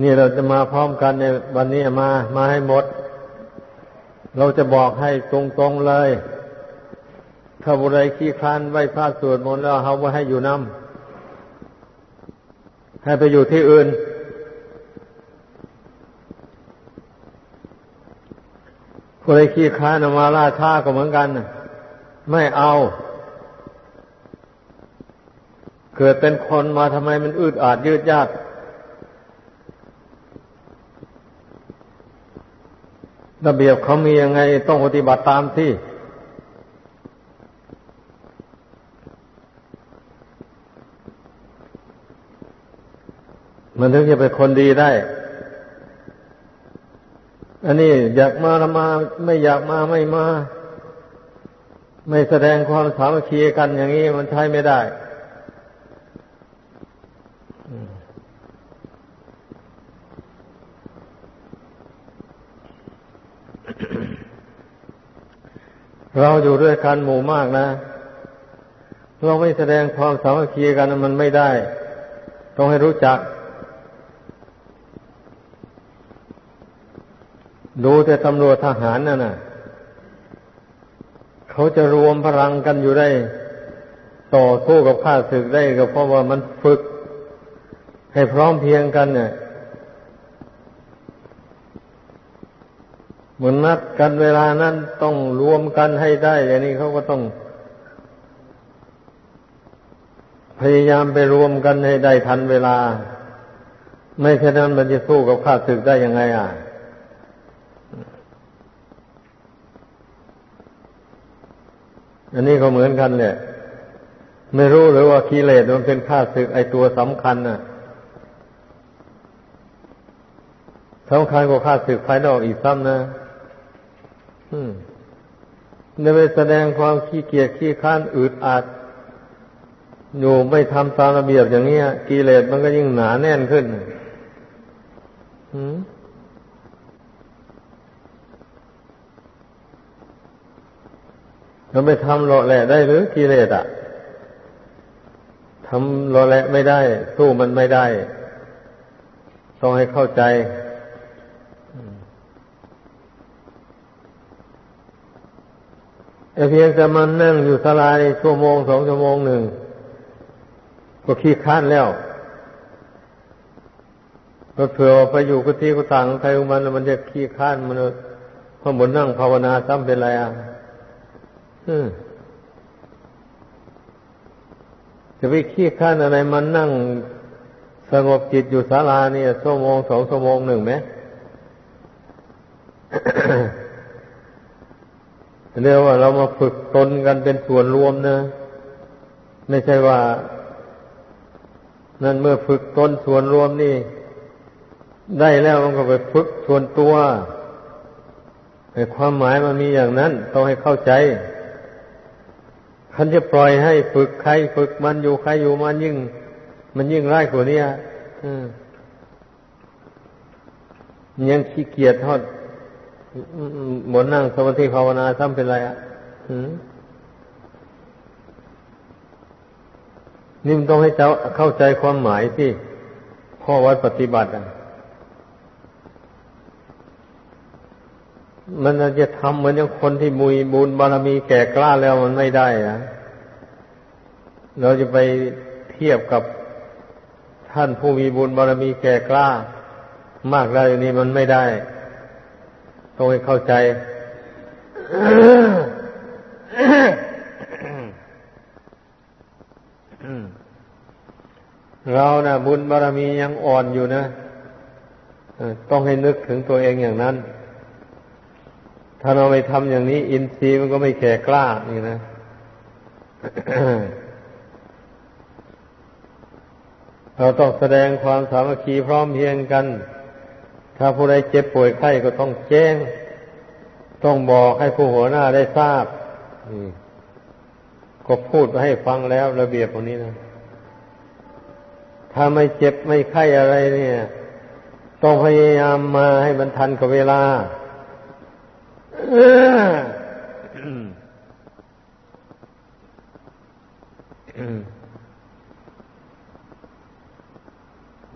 นี่เราจะมาพร้อมกันในวันนี้มา มาให้หมด เราจะบอกให้ตรงๆเลย ถ้าบุไรขี้คลานไหวพระสวดมนต์แล้วเขาไว่าให้อยู่น้ำให้ไปอยู่ที่อื่น ผู้ใดขี้คลานมาล่าช้าก็เหมือนกัน ไม่เอา เกิดเป็นคนมาทำไมมันอึดอาดยืดยาด ระเบียบเขามียังไงต้องปฏิบัติตามที่ มันถึงจะเป็นคนดีได้ อันนี้อยากมาละมา ไม่อยากมาไม่มา ไม่แสดงความสามัคคีกันอย่างนี้มันใช้ไม่ได้ เราอยู่ด้วยกันหมู่มากนะ เราไม่แสดงความสามัคคีกันมันไม่ได้ ต้องให้รู้จัก ดูแต่ตำรวจทหารน่ะนะเขาจะรวมพลังกันอยู่ได้ ต่อสู้กับข้าศึกได้ก็เพราะว่ามันฝึก ให้พร้อมเพียงกันเนี่ยเห มือนนัดกันเวลานั้นต้องรวมกันให้ได้อย่างนี้เขาก็ต้อง พยายามไปรวมกันให้ได้ทันเวลา ไม่เช่นนั้นมันจะสู้กับข้าศึกได้ยังไง อะอันนี้ก็เหมือนกันเนี่ยไม่รู้หรือว่ากิเลสมันเป็นข้าศึกไอตัวสำคัญน่ะสำคัญกว่าข้าศึกภายนอกอีกซ้ำนะ จะไปแสดงความขี้เกียจขี้ค้านอืดอาดอยู่ไม่ทำตามระเบียบอย่างนี้กิเลสมันก็ยิ่งหนาแน่นขึ้นเราไปทำหล่อแหละได้หรือกิเลสอะทำหล่อแหละไม่ได้ สู้มันไม่ได้ ต้องให้เข้าใจ แต่เพียงแต่มันนั่งอยู่สลายชั่วโมงสองชั่วโมงหนึ่งก็ขี้ค้านแล้วก็เผื่อไปอยู่กุฏิกุฏังใครของมันมันจะขี้ค้านมันพอบนนั่งภาวนาซ้ำเป็นไรอะจะไปขี้ค้านอะไรมันนั่งสงบจิตอยู่ศาลาเนี่ยชั่วโมงสองชั่วโมงหนึ่งไหม เรียกว่าเรามาฝึกตนกันเป็นส่วนรวมนะ ไม่ใช่ว่า นั่นเมื่อฝึกตนส่วนรวมนี่ ได้แล้วมันก็ไปฝึกส่วนตัวแต่ความหมายมันมีอย่างนั้น ต้องให้เข้าใจคันจะปล่อยให้ฝึกใครฝึกมันอยู่ใครอยู่มันยิ่ง มันยิ่งร้ายกว่านี้ยังขี้เกียจทอด บนนั่งสมาธิภาวนาซ้ำเป็นไรอะนี่มันต้องให้เจ้าเข้าใจความหมายที่ข้อวัดปฏิบัติอะมันจะทำเหมือนอย่างคนที่มุยบุญบารมีแก่กล้าแล้วมันไม่ได้อะเราจะไปเทียบกับท่านผู้มีบุญบารมีแก่กล้ามากได้นี่มันไม่ได้ ต้องให้เข้าใจเรานะ่ะ บุญบารมียังอ่อนอยู่นะต้องให้นึกถึงตัวเองอย่างนั้น ถ้าเราไม่ทำอย่างนี้ อินทรีย์มันก็ไม่แก่กล้านี่นะเราต้องแสดงความสามัคคีพร้อมเพียงกัน ถ้าผู้ใดเจ็บป่วยไข้ก็ต้องแจ้ง ต้องบอกให้ผู้หัวหน้าได้ทราบก็พูดให้ฟังแล้วระเบียบตรงนี้นะ ถ้าไม่เจ็บไม่ไข้อะไรเนี่ย ต้องพยายามมาให้มันทันกับเวลา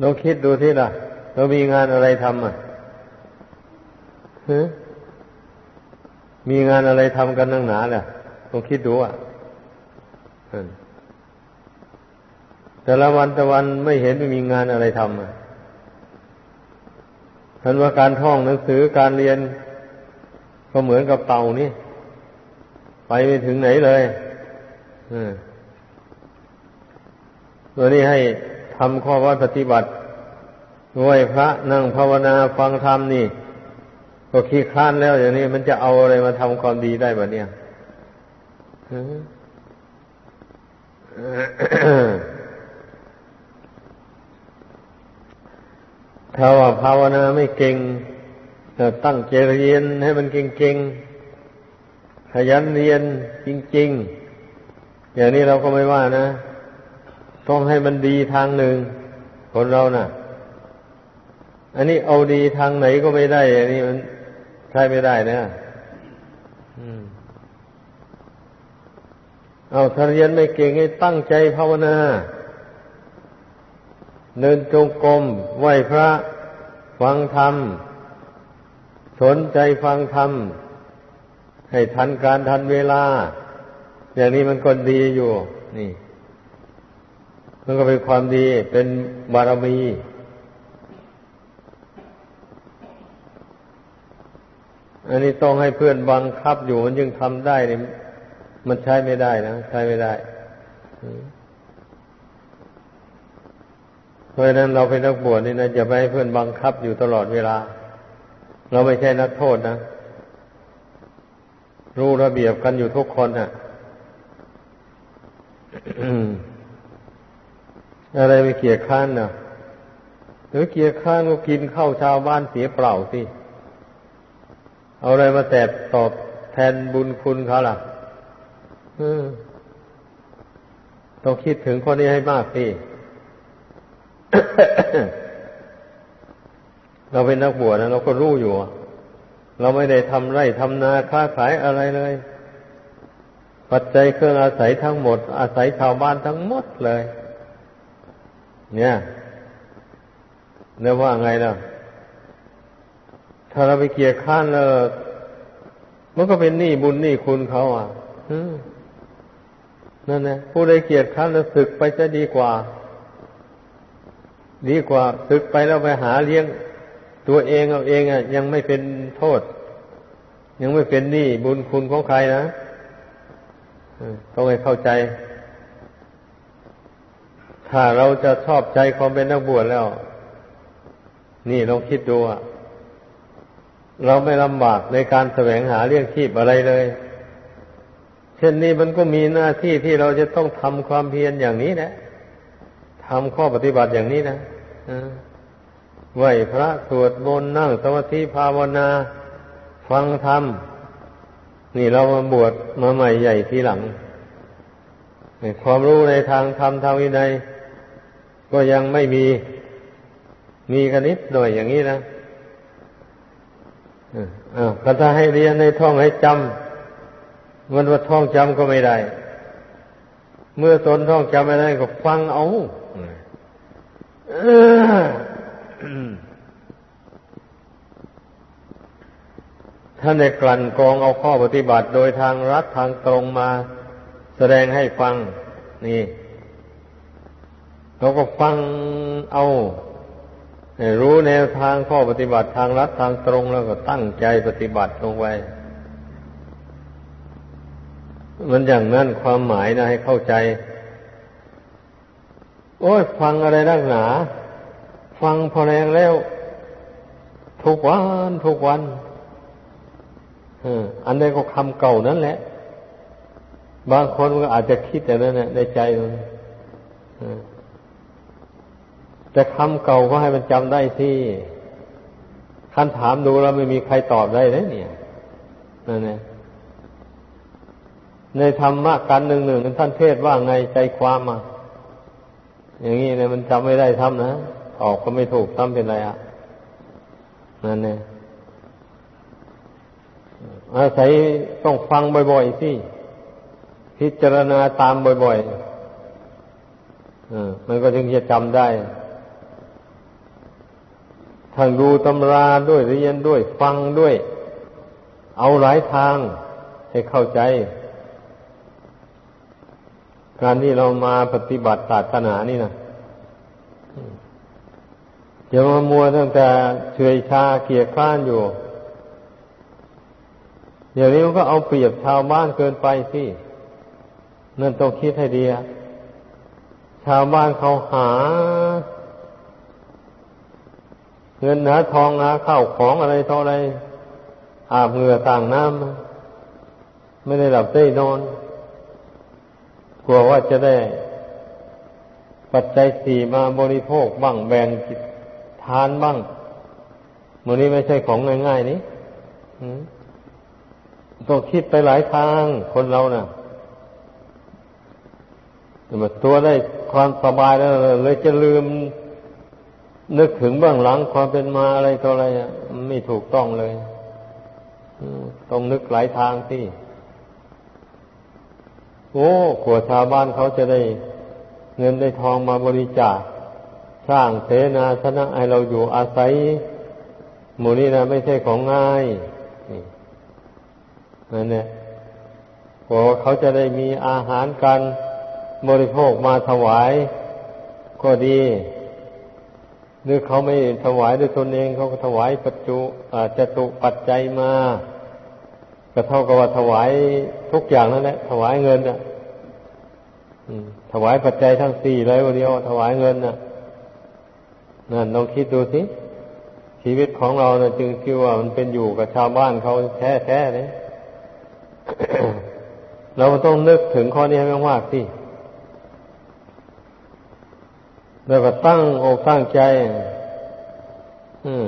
ลองคิดดูที่ล่ะ เรามีงานอะไรทำอะมีงานอะไรทำกันนั่งหนาเนี่ยต้องคิดดูอะแต่ละวันแต่วันไม่เห็นไม่มีงานอะไรทำอะท่านว่าการท่องหนังสือการเรียน ก็เหมือนกับเต่านี่ ไปไม่ถึงไหนเลยตัวนี้ให้ทำข้อวัดปฏิบัติ ด้วยพระนั่งภาวนาฟังธรรมนี่ ก็ขี้คลานแล้วอย่างนี้มันจะเอาอะไรมาทำความดีได้บบเนี้ยถ้าว่าภาวนาไม่เก่งตั้งใจเรียนให้มันเก่งๆขยันเรียนจริง ๆ อย่างนี้เราก็ไม่ว่านะ ต้องให้มันดีทางหนึ่งคนเรานะ่ะ อันนี้เอาดีทางไหนก็ไม่ได้ อันนี้มันใช้ไม่ได้นะเอาถ้าเรียนไม่เก่งให้ตั้งใจภาวนา เดินจงกรมไหวพระ ฟังธรรม สนใจฟังธรรม ให้ทันการทันเวลา อย่างนี้มันก็ดีอยู่ นี่ มันก็เป็นความดีเป็นบารมี อันนี้ต้องให้เพื่อนบังคับอยู่มันยังทำได้เนี่ยมันใช้ไม่ได้นะใช้ไม่ได้เพราะฉะนั้นเราเป็นนักบวชนี่นะอย่าไปให้เพื่อนบังคับอยู่ตลอดเวลา เราไม่ใช่นักโทษนะรู้ระเบียบกันอยู่ทุกคนอะอะไรไม่เกียดข้านนะหรือเกียดข้านก็กินข้าวชาวบ้านเสียเปล่าสิ เอาอะไรมาแตบตอบแทนบุญคุณเขาล่ะต้องคิดถึงคนนี้ให้มากสิเราเป็นนักบวชนะเราก็รู้อยู่ เราไม่ได้ทำไร่ทำนาค้าขายอะไรเลย ปัจจัยเครื่องอาศัยทั้งหมด อาศัยชาวบ้านทั้งหมดเลย เนี่ยเรียกว่าไงล่ะ ถ้าเราไปเกียรข้านแล้วมันก็เป็นหนี้บุญหนี้คุณเขาอะนั่นแหละผู้ใดเกียรข้านแล้วศึกไปจะดีกว่า ดีกว่าศึกไปแล้วไปหาเลี้ยง ตัวเองเอาเองอะ ยังไม่เป็นโทษ ยังไม่เป็นหนี้บุญคุณของใครนะต้องให้เข้าใจ ถ้าเราจะชอบใจความเป็นนักบวชแล้ว นี่ลองคิดดูอะ เราไม่ลำบากในการแสวงหาเรื่องชีพอะไรเลย เช่นนี้มันก็มีหน้าที่ที่เราจะต้องทำความเพียรอย่างนี้นะทำข้อปฏิบัติอย่างนี้นะไหวพระสวดมนต์นั่งสมาธิภาวนา ฟังธรรม นี่เรามาบวชมาใหม่ใหญ่ทีหลัง ความรู้ในทางธรรมทางวินัยก็ยังไม่มี มีกันนิดหน่อยอย่างนี้นะ อ่าก็ถ้าให้เรียนในท่องให้จำมันว่าท่องจำก็ไม่ได้ เมื่อตนท่องจำไม่ได้ก็ฟังเอาท่านได้กลั่นกรองเอาข้อปฏิบัติโดยทางรัดทางตรงมาแสดงให้ฟัง นี่เราก็ฟังเอา รู้แนวทางข้อปฏิบัติทางรัดทางตรงแล้วก็ตั้งใจปฏิบัติลงไว้มันอย่างนั้นความหมายนะให้เข้าใจ โอ้ยฟังอะไรนักหนา ฟังพอแรงแล้ว ทุกวันทุกวันอันนี้ก็คำเก่านั่นแหละ บางคนก็อาจจะคิดแต่นั้นแหละในใจมัน แต่คำเก่าก็ให้มันจำได้ที่คันถามดูแล้วไม่มีใครตอบได้เลยเนี่ยนั่นแหละในธรรมะกันหนึ่งหนึ่งท่านเทศว่าไงใจความมาอย่างนี้เนี่ยมันจำไม่ได้ทำนะออกก็ไม่ถูกทำเป็นไรอะนั่นเนี่ยอาศัยต้องฟังบ่อยๆสิพิจารณาตามบ่อยๆมันก็ถึงจะจำได้ ทางดูตำราด้วยเรียนด้วย ฟังด้วย เอาหลายทางให้เข้าใจ การที่เรามาปฏิบัติศาสนานี่นะอย่ามามัวตั้งแต่เฉยชาเกียรข้านอยู่เดี๋ยวนี้มันก็เอาเปรียบชาวบ้านเกินไปสินั่นต้องคิดให้ดีชาวบ้านเขาหา เงินหาทองหาข้าวของอะไรเท่าไรอาบเหงื่อต่างน้ำไม่ได้หลับได้นอนกลัวว่าจะได้ ปัจจัยสี่มาบริโภคบ้างแบ่งทานบ้างมันนี้ไม่ใช่ของง่ายๆนี้ต้องคิดไปหลายทางคนเรานะ่ะมาตัวได้ความสบายแล้วเลยจะลืม นึกถึงเบื้องหลังความเป็นมาอะไรตัวอะไรไม่ถูกต้องเลยต้องนึกหลายทางที่ โอ้ขัวชาวบ้านเขาจะได้เงินได้ทองมาบริจาคสร้างเสนาสนะให้เราอยู่อาศัย หมู่นี้นะไม่ใช่ของง่ายนั่นเนี่ยพอเขาจะได้มีอาหารการบริโภคมาถวาย ก็ดี หรือเขาไม่ถวายด้วยตนเองเขาก็ถวายปัจจุอาจจะตุปัจจัยมาก็เท่ากับว่าถวายทุกอย่างนั่นแหละถวายเงินอะถวายปัจจัยทั้งสี่เลยวันเดียวถวายเงินน่ะนั่นลองคิดดูสิชีวิตของเรานะจึงคิดว่ามันเป็นอยู่กับชาวบ้านเขาแท้แท้เลยเราต้องนึกถึงข้อนี้ให้มากๆสิ แล้วก็ตั้งอกตั้งใจ อืม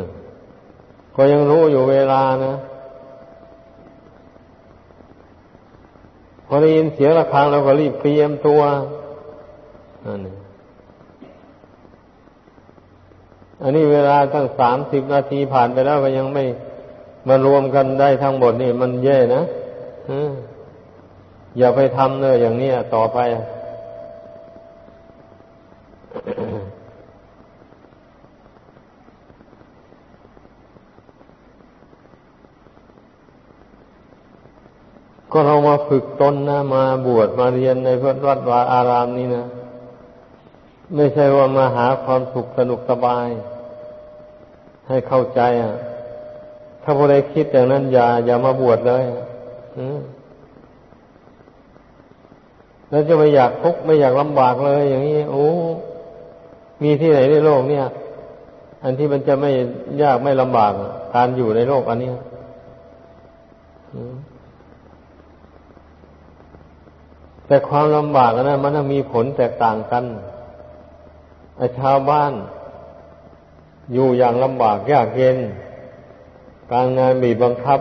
ก็ยังรู้อยู่เวลานะพอได้ยินเสียงระฆังเราก็รีบเตรียมตัวอันนี้อันนี้เวลาตั้งสามสิบนาทีผ่านไปแล้วก็ยังไม่มารวมกันได้ทั้งหมดนี่มันแย่นะอย่าไปทำเลยอย่างนี้ต่อไป ก็เรามาฝึกตนนะ มาบวชมาเรียนในพระวัดวาอารามนี้นะ ไม่ใช่ว่ามาหาความสุขสนุกสบาย ให้เข้าใจอะ ถ้าผู้ใดคิดอย่างนั้นอย่าอย่ามาบวชเลยแล้วจะไม่อยากทุกข์ไม่อยากลำบากเลย อย่างนี้โอ้ มีที่ไหนในโลกเนี่ย อันที่มันจะไม่ยากไม่ลำบากการอยู่ในโลกอันนี้แต่ความลำบากนะมันมีผลแตกต่างกันไอชาวบ้าน อยู่อย่างลำบากยากเย็น การงานบีบบังคับ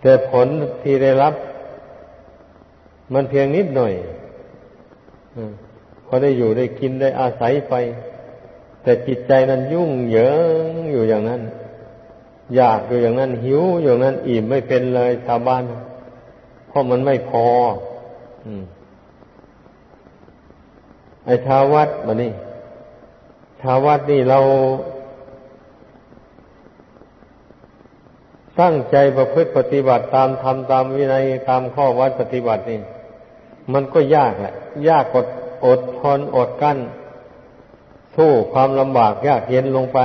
แต่ผลที่ได้รับ มันเพียงนิดหน่อย พอได้อยู่ได้กินได้อาศัยไป แต่จิตใจนั้นยุ่งเหยิงอยู่อย่างนั้น อยากอยู่อย่างนั้นหิวอยู่อย่างนั้นอิ่มไม่เป็นเลยชาวบ้านเพราะมันไม่พอ อืมไอ้ชาววัดมานี่ชาววัดนี่เราตั้งใจประพฤติปฏิบัติตามธรรมตามวินัยตามข้อวัดปฏิบัตินี่ มันก็ยากแหละ ยากกด อดทนอดกั้น สู้ความลำบากยากเย็นลงไป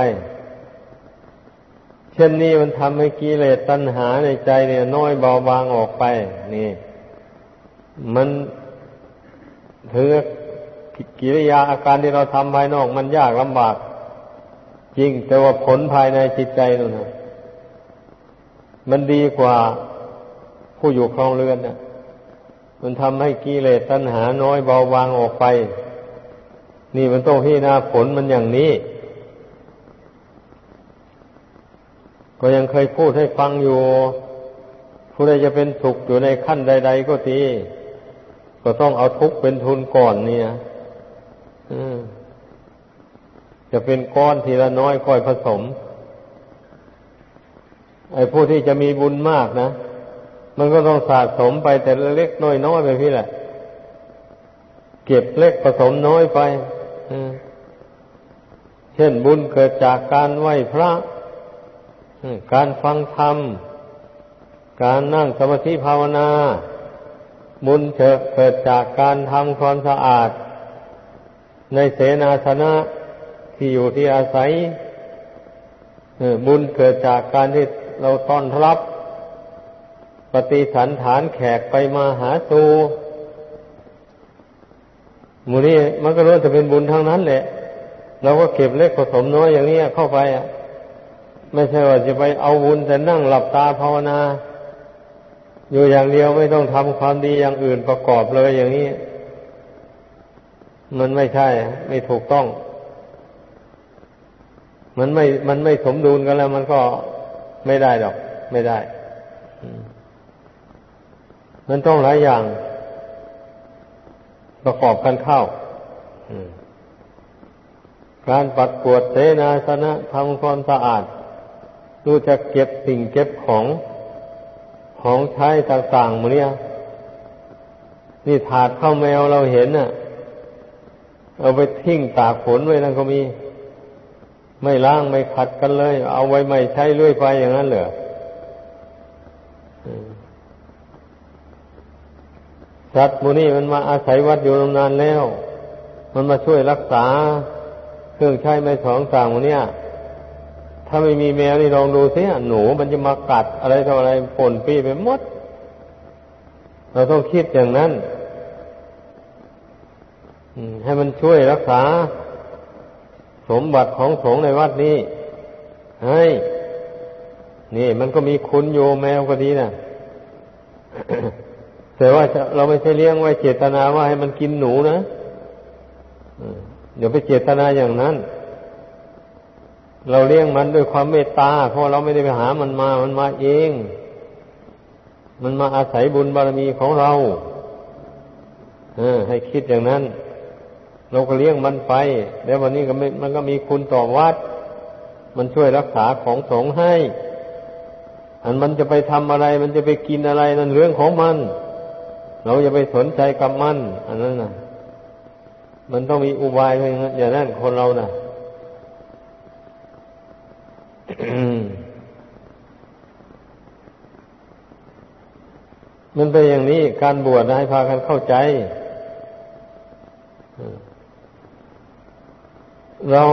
เช่นนี้มันทำให้กิเลสตัณหาในใจเนี่ย น้อยเบาบางออกไป นี่ มันถือกิริยาอาการที่เราทำภายนอกมันยากลำบาก จริง แต่ว่าผลภายในจิตใจนั่นนะมันดีกว่าผู้อยู่ครองเรือนนะ มันทำให้กิเลสตัณหาน้อยเบาบางออกไป นี่มันต้องพิจารณาผลมันอย่างนี้ ก็ยังเคยพูดให้ฟังอยู่ผู้ใดจะเป็นสุขอยู่ในขั้นใด ๆ ก็ทีก็ต้องเอาทุกข์เป็นทุนก่อนเนี่ยจะเป็นก้อนทีละน้อยค่อยผสม ไอ้ผู้ที่จะมีบุญมากนะ มันก็ต้องสะสมไปแต่เล็กน้อยน้อยไปพี่แหละ เก็บเล็กผสมน้อยไปเช่นบุญเกิดจากการไหว้พระการฟังธรรม การนั่งสมาธิภาวนา บุญเกิดจากการทำความสะอาด ในเสนาสนะที่อยู่ที่อาศัยบุญเกิดจากการที่เราต้อนรับ ปฏิสันฐานแขกไปมาหาตูมูนี้มันก็รู้จะเป็นบุญทั้งนั้นแหละเราก็เก็บเล็กผสมน้อยอย่างนี้เข้าไปอะ ไม่ใช่ว่าจะไปเอาบุญแต่นั่งหลับตาภาวนา อยู่อย่างเดียวไม่ต้องทำความดีอย่างอื่นประกอบเลยอย่างนี้ มันไม่ใช่ ไม่ถูกต้อง มันไม่มันไม่สมดุลกันแล้ว มันก็ไม่ได้ดอก ไม่ได้มั มันต้องหลายอย่างประกอบกันเข้าการปัดกวดเสนาสนะทำความสะอาด รู้จะเก็บสิ่งเก็บของของใช้ต่างๆมืเนี่ยนี่ถาดข้าวแมวเราเห็นน่ะ เอาไปทิ้งตากฝนไว้นั่นก็มี ไม่ล้างไม่ขัดกันเลย เอาไว้ไม่ใช้เรื่อยไปอย่างนั้นเหรอ สัตว์มูนี่มันมาอาศัยวัดอยู่นานแล้ว มันมาช่วยรักษาเครื่องใช้ไม้สองต่างเนี่ย ถ้าไม่มีแมวนี่ลองดูสิหนูมันจะมากัดอะไรต่ออะไรปนปีไปหมด เราต้องคิดอย่างนั้นให้มันช่วยรักษา สมบัติของสงฆ์ในวัดนี้ให้นี่มันก็มีคุณโยแมวก็ดีนะ แต่ว่าเราไม่ใช่เลี้ยงไว้เจตนาว่าให้มันกินหนูนะอย่าไปเจตนาอย่างนั้น เราเลี้ยงมันด้วยความเมตตาเพราะเราไม่ได้ไปหามันมา มันมาเอง มันมาอาศัยบุญบารมีของเราเออ ให้คิดอย่างนั้น เราก็เลี้ยงมันไป แล้ววันนี้ก็มันก็มีคุณต่อวัด มันช่วยรักษาของสงฆ์ให้ อันมันจะไปทำอะไร มันจะไปกินอะไรนั่นเรื่องของมันเเราอย่าไปสนใจกับมันอันนั้นนะมันต้องมีอุบายอย่างนั้นคนเรานะ่ะมันเป็นอย่างนี้การบวชนะให้พากันเข้าใจ เรา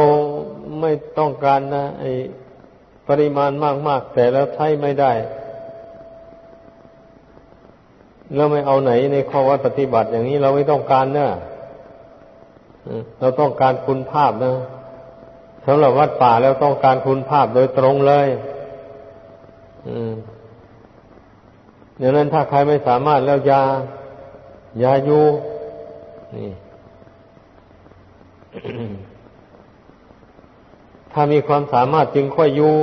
ไม่ต้องการนะไอปริมาณมาก ๆ แต่แล้วใช้ไม่ได้ แล้วไม่เอาไหนในข้อวัดปฏิบัติอย่างนี้เราไม่ต้องการเนะเราต้องการคุณภาพนะสำหรับวัดป่าแล้วต้องการคุณภาพโดยตรงเลยดังนั้นถ้าใครไม่สามารถแล้วยายาอยู่นี่ ถ้ามีความสามารถจึงค่อยอยู่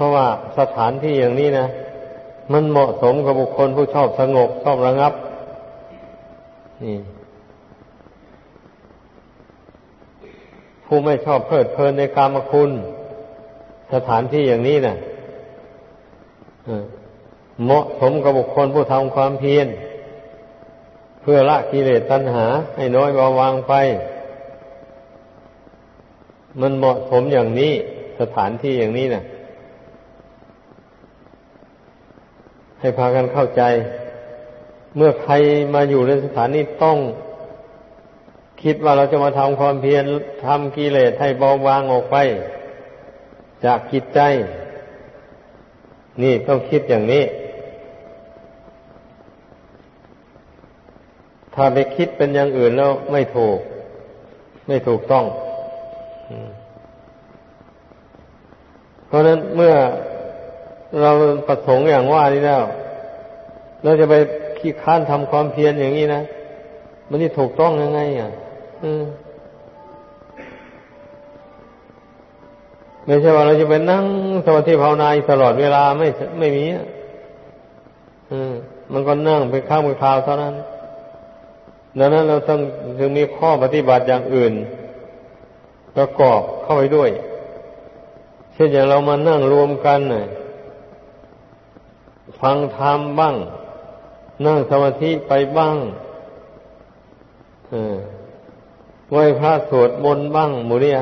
ราะว่าสถานที่อย่างนี้นะ มันเหมาะสมกับบุคคลผู้ชอบสงบชอบระงับ นี่ ผู้ไม่ชอบเพลิดเพลินในกามคุณ สถานที่อย่างนี้นะเหมาะสมกับบุคคลผู้ทำความเพียรเพื่อละกิเลสตัณหา ให้น้อยเบาบางไป มันเหมาะสมอย่างนี้ สถานที่อย่างนี้นะ่ะ ให้พากันเข้าใจ เมื่อใครมาอยู่ในสถานนี้ต้อง คิดว่าเราจะมาทำความเพียรทำกิเลสให้เบาบางออกไป จากจิตใจ นี่ต้องคิดอย่างนี้ ถ้าไปคิดเป็นอย่างอื่นแล้วไม่ถูก ไม่ถูกต้องเพราะนั้นเมื่อ เราประสงค์อย่างว่านี้แล้ว เราจะไปขี้ค้านทำความเพียรอย่างนี้นะมันนี่ถูกต้องยังไงอะไม่ใช่ว่าเราจะไปนั่งสมาธิภาวนาตลอดเวลาไม่ไม่มีอะมันก็นั่งไปข้างไปคราวเท่านั้นดังนั้นเราต้องจึงมีข้อปฏิบัติอย่างอื่น ประกอบเข้าไปด้วย เช่นอย่างเรามานั่งรวมกันน่ะ ฟังธรรมบ้าง นั่งสมาธิไปบ้างไหว้พระสวดมนต์บ้างหมูเรีย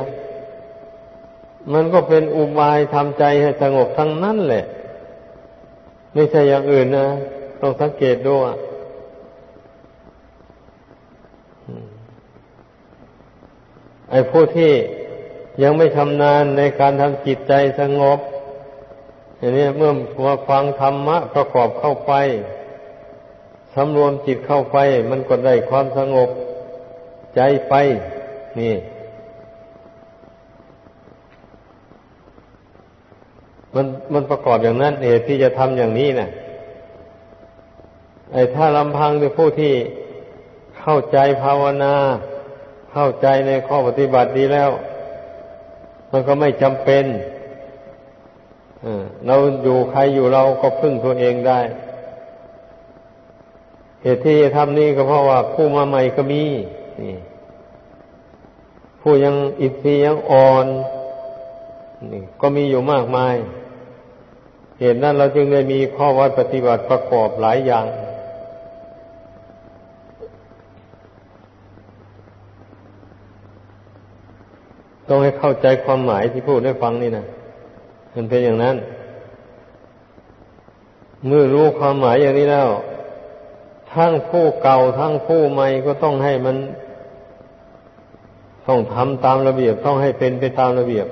มันก็เป็นอุบายทำใจให้สงบทั้งนั้นแหละ ไม่ใช่อย่างอื่นนะต้องสังเกตด้วยไอ้ผู้ที่ยังไม่ชำนาญในการทำจิตใจสงบ อย่างนี้เมื่อมาฟังธรรมะประกอบเข้าไปสำรวมจิตเข้าไป มันก็ได้ความสงบใจไป นี่ มันมันประกอบอย่างนั้นเหตุที่จะทำอย่างนี้นะ่ะไอ้ถ้าลำพังเป็นผู้ที่เข้าใจภาวนา เข้าใจในข้อปฏิบัติดีแล้ว มันก็ไม่จำเป็น เราอยู่ใครอยู่เราก็พึ่งตัวเองได้ เหตุที่ทำนี่ก็เพราะว่าผู้มาใหม่ก็มีผู้ยังอิทรีย์ยังอ่อนนี่ก็มีอยู่มากมาย เหตุนั้นเราจึงได้มีข้อวัดปฏิบัติประกอบหลายอย่าง ต้องให้เข้าใจความหมายที่พูดให้ฟังนี่นะ มันเป็นอย่างนั้น เมื่อรู้ความหมายอย่างนี้แล้ว ทั้งผู้เก่าทั้งผู้ใหม่ก็ต้องให้มัน ต้องทำตามระเบียบ ต้องให้เป็นไปตามระเบียบ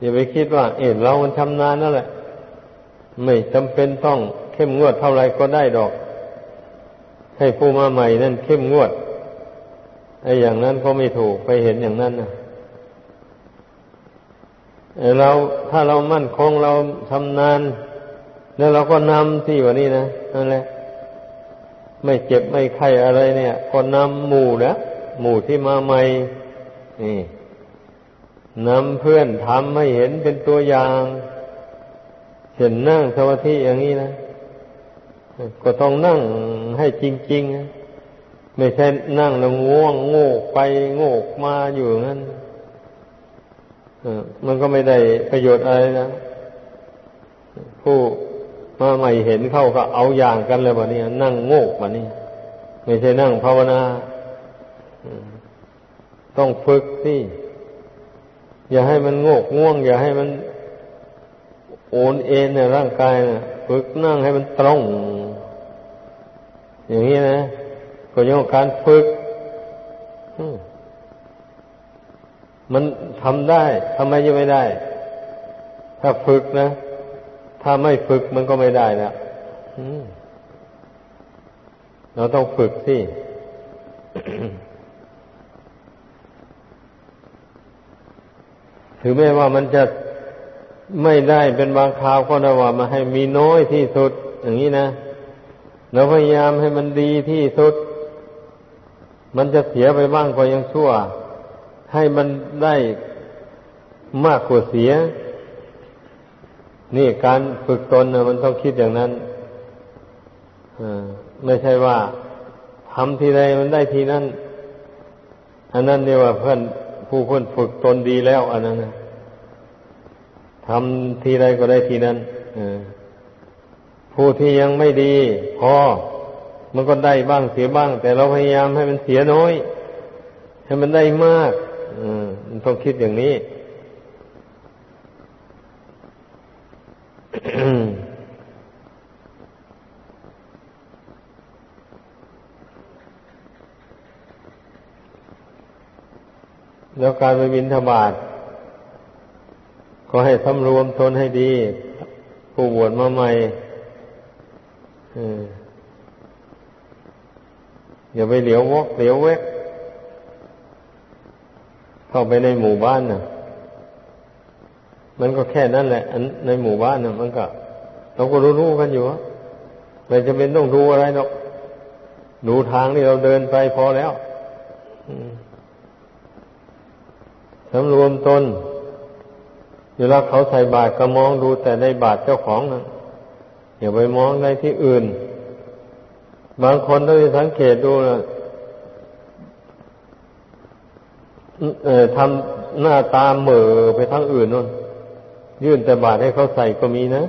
อย่าไปคิดว่า เอ็เรามันชำนาญนั่นแหละ ไม่จำเป็นต้องเข้มงวดเท่าไรก็ได้ดอก ให้ผู้มาใหม่นั่นเข้มงวดไอ้อย่างนั้นก็ไม่ถูกไปเห็นอย่างนั้นนะ เราถ้าเรามั่นคงเราทำนาน แล้วเราก็นำที่วันนี้นะนั่นแหละ ไม่เจ็บไม่ไข้อะไรเนี่ย ก็นำหมู่นะหมู่ที่มาใหม่นี่นำเพื่อนทำให้เห็นเป็นตัวอย่างเห็นนั่งสมาธิอย่างนี้นะก็ต้องนั่งให้จริงๆนะไม่ใช่นั่งแล้วง่วงโงกไปโงกมาอยู่งั้น มันก็ไม่ได้ประโยชน์อะไรนะ ผู้มาใหม่เห็นเข้าก็เอาอย่างกันเลยแบบนี้นั่งโงกแบบนี้ไม่ใช่นั่งภาวนาต้องฝึกสิอย่าให้มันโงกง่วง อย่าให้มันโอนเอ็นในร่างกายนะฝึกนั่งให้มันตรง อย่างนี้นะก็ยังการฝึก มันทำได้ทำไมจะไม่ได้ ถ้าฝึกนะ ถ้าไม่ฝึกมันก็ไม่ได้นะเราต้องฝึกสิถือแม้ว่ามันจะไม่ได้เป็นบางคราวก็ได้ว่ามาให้มีน้อยที่สุด อย่างนี้นะเราพยายามให้มันดีที่สุด มันจะเสียไปบ้างก็ยังชั่ว ให้มันได้มากกว่าเสีย นี่การฝึกตนนะมันต้องคิดอย่างนั้นไม่ใช่ว่าทำทีไรมันได้ทีนั้น อันนั้นเรียกว่าเพื่อนผู้เพื่อนฝึกตนดีแล้ว อันนั้นนะทำทีไรก็ได้ทีนั้นผู้ที่ยังไม่ดีพอมันก็ได้บ้างเสียบ้าง แต่เราพยายามให้มันเสียน้อย ให้มันได้มาก อืมต้องคิดอย่างนี้ แล้วการไปบินธบาตก็ให้สำรวมตนให้ดี ผู้บวชมาใหม่อย่าไปเหลียววกเหลียวเวก เข้าไปในหมู่บ้านน่ะ มันก็แค่นั้นแหละในหมู่บ้านน่ะ มันก็ เราก็รู้ๆกันอยู่ไม่จะเป็นต้องดูอะไรหรอกดูทางที่เราเดินไปพอแล้วสำรวมตนเวลาเขาใส่บาตรก็มองดูแต่ในบาตรเจ้าของนะอย่าไปมองในที่อื่น บางคนต้องสังเกตดูนะ ทำหน้าตาเหม่อไปทั้งอื่นนู่นยื่นแต่บาทให้เขาใส่ก็มีนะ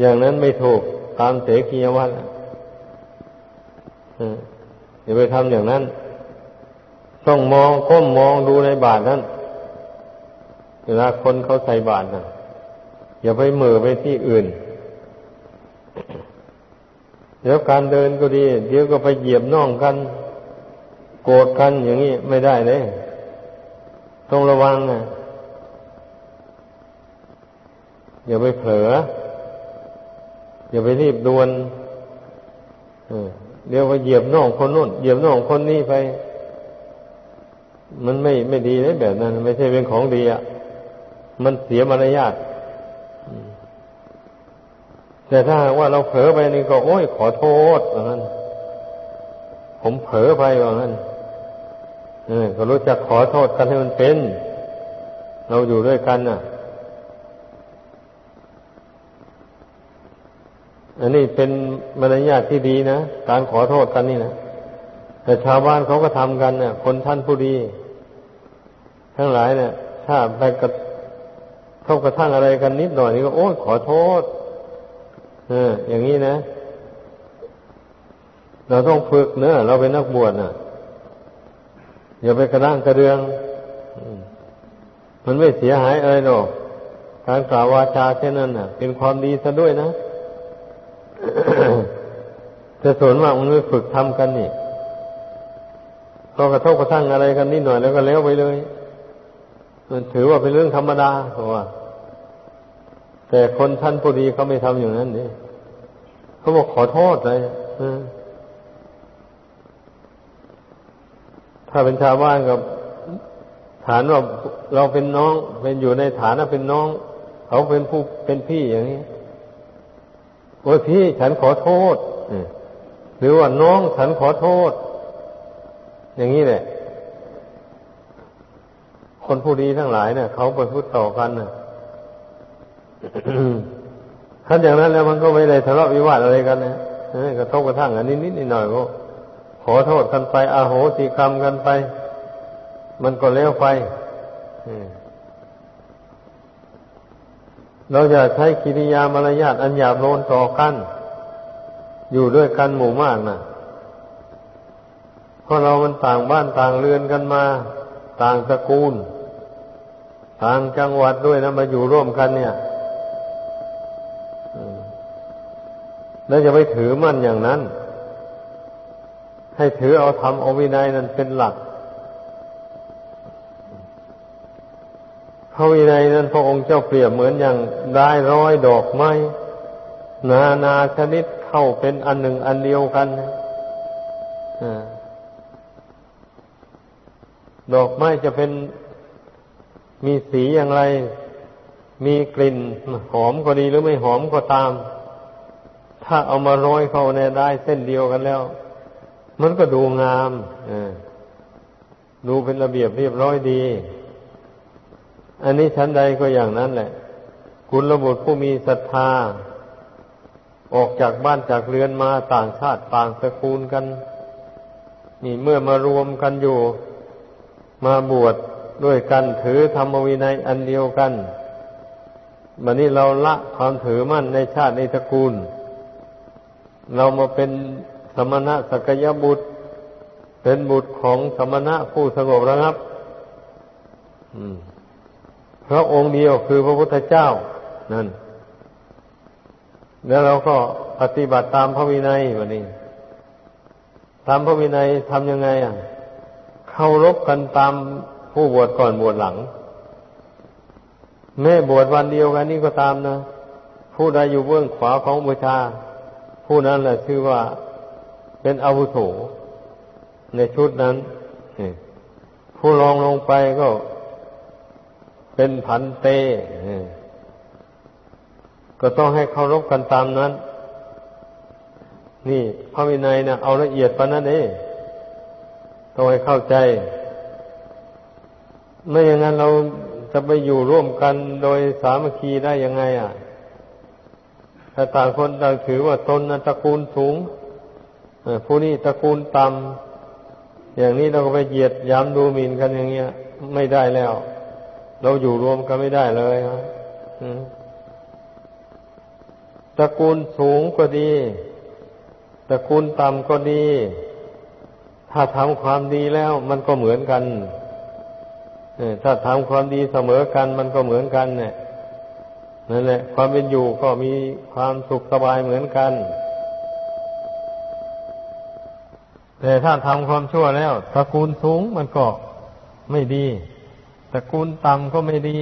อย่างนั้นไม่ถูกตามเสกียวัตรอย่าไปทำอย่างนั้น ต้องมองก้มมองดูในบาทนั้นเวลาคนเขาใส่บาทนะอย่าไปเหม่อไปที่อื่นเดี๋ยวการเดินก็ดี เดี๋ยวก็ไปเหยียบน่องกัน โกรธกันอย่างนี้ไม่ได้เลย ต้องระวังนะอย่าไปเผลอ อย่าไปรีบด่วนเดี๋ยวไปเหยียบน่องคนนู้นเหยียบน่องคนนี้ไป มันไม่ไม่ดีเลยแบบนั้น ไม่ใช่เป็นของดีอะมันเสียมารยาทแต่ถ้าว่าเราเผลอไปนี่ก็โอ้ยขอโทษว่างั้น ผมเผลอไปว่างั้น ก็รู้จักขอโทษกันให้มันเป็น เราอยู่ด้วยกันน่ะ อันนี้เป็นมารยาทที่ดีนะ การขอโทษกันนี่นะ แต่ชาวบ้านเขาก็ทำกันเนะ่ยคนท่านผู้ดี ทั้งหลายเนะี่ย ถ้าไปกระทบกระทั่งอะไรกันนิดหน่อยนี่ก็โอ้ยขอโทษ เออ อย่างนี้นะ เราต้องฝึกเนอะเราเป็นนักบวชน่ะ อย่าไปกระด้างกระเดืองมันไม่เสียหายอะไรหรอกการกล่าววาจาเช่นนั้นน่ะ เป็นความดีซะด้วยนะแต่ส่วนมากมันไม่ฝึกทำกันนี่ก็กระทบกระทั่งอะไรกันนิดหน่อยแล้วก็แล้วไปเลย มันถือว่าเป็นเรื่องธรรมดาเพราะว่า แต่คนท่านผู้ดีเขาไม่ทำอย่างนั้นนี่เขาบอกขอโทษเลย ถ้าเป็นชาวบ้านกับฐานว่าเราเป็นน้อง เป็นอยู่ในฐานะเป็นน้อง เขาเป็นผู้เป็นพี่อย่างนี้โอ้ยพี่ฉันขอโทษหรือว่าน้องฉันขอโทษ อย่างนี้แหละคนผู้ดีทั้งหลายเนี่ยเขาไปพูดต่อกันน่ะถ้าอย่างนั้นแล้วมันก็ไม่ได้ทะเลาะวิวาทอะไรกันนะกระทบกระทั่งอันนี้นิดหน่อยก็ ขอโทษกันไปอาโหสิกรรมกันไป มันก็เลี้ยวไปเราจะใช้กิริยามารยาทอันหยาบโลนต่อกัน อยู่ด้วยกันหมู่มากนะเพราะเรามันต่างบ้านต่างเรือนกันมา ต่างตระกูล ต่างจังหวัดด้วยนะมาอยู่ร่วมกันเนี่ยแล้วจะไปถือมั่นอย่างนั้น ให้ถือเอาธรรมเอาวินัยนั้นเป็นหลักพระวินัยนั้นพระองค์เจ้าเปรียบเหมือนอย่างได้ร้อยดอกไม้นานาชนิดเข้าเป็นอันหนึ่งอันเดียวกันดอกไม้จะเป็นมีสีอย่างไร มีกลิ่นหอมก็ดีหรือไม่หอมก็ตาม ถ้าเอามาร้อยเข้าในได้เส้นเดียวกันแล้ว มันก็ดูงามดูเป็นระเบียบเรียบร้อยดี อันนี้ชั้นใดก็อย่างนั้นแหละ คุณระบุผู้มีศรัทธา ออกจากบ้านจากเรือนมาต่างชาติต่างสกุลกัน นี่เมื่อมารวมกันอยู่ มาบวชดด้วยกันถือธรรมวินัยอันเดียวกันบันนี้เราละความถือมั่นในชาติในตระกูล เรามาเป็น สมณะสักยบุตร เป็นบุตรของสมณะผู้สงบระงับพระองค์เดียวคือพระพุทธเจ้า นั่น แล้วเราก็ปฏิบัติตามพระวินัยวันนี้ ตามพระวินัยทำยังไงอะเข้ารบกันตามผู้บวชก่อนบวชหลัง แม่บวชวันเดียวกันนี่ก็ตามนะ ผู้ใดอยู่เบื้องขวาของบูชา ผู้นั้นแหละชื่อว่า เป็นอาวุโสในชุดนั้นผู้รองลงไปก็เป็นผันเต ก็ต้องให้เคารพกันตามนั้น นี่พระวินัยนะเอาละเอียดปานนั้นเองต้องให้เข้าใจ ไม่อย่างนั้นเราจะไปอยู่ร่วมกันโดยสามัคคีได้ยังไง อะ ถ้าต่างคนต่างถือว่าตนนั้นตระกูลสูง ผู้นี้ตระกูลต่ำอย่างนี้เราก็ไปเหยียดย้ำดูหมิ่นกันอย่างเงี้ย ไม่ได้แล้ว เราอยู่รวมกันไม่ได้เลยครับตระกูลสูงก็ดี ตระกูลต่ำก็ดี ถ้าทำความดีแล้ว มันก็เหมือนกันถ้าทำความดีเสมอกัน มันก็เหมือนกันเนี่ยนั่นแหละ ความเป็นอยู่ก็มีความสุขสบายเหมือนกัน แต่ถ้าทำความชั่วแล้วตระกูลสูงมันก็ไม่ดีตระกูลต่ำก็ไม่ดี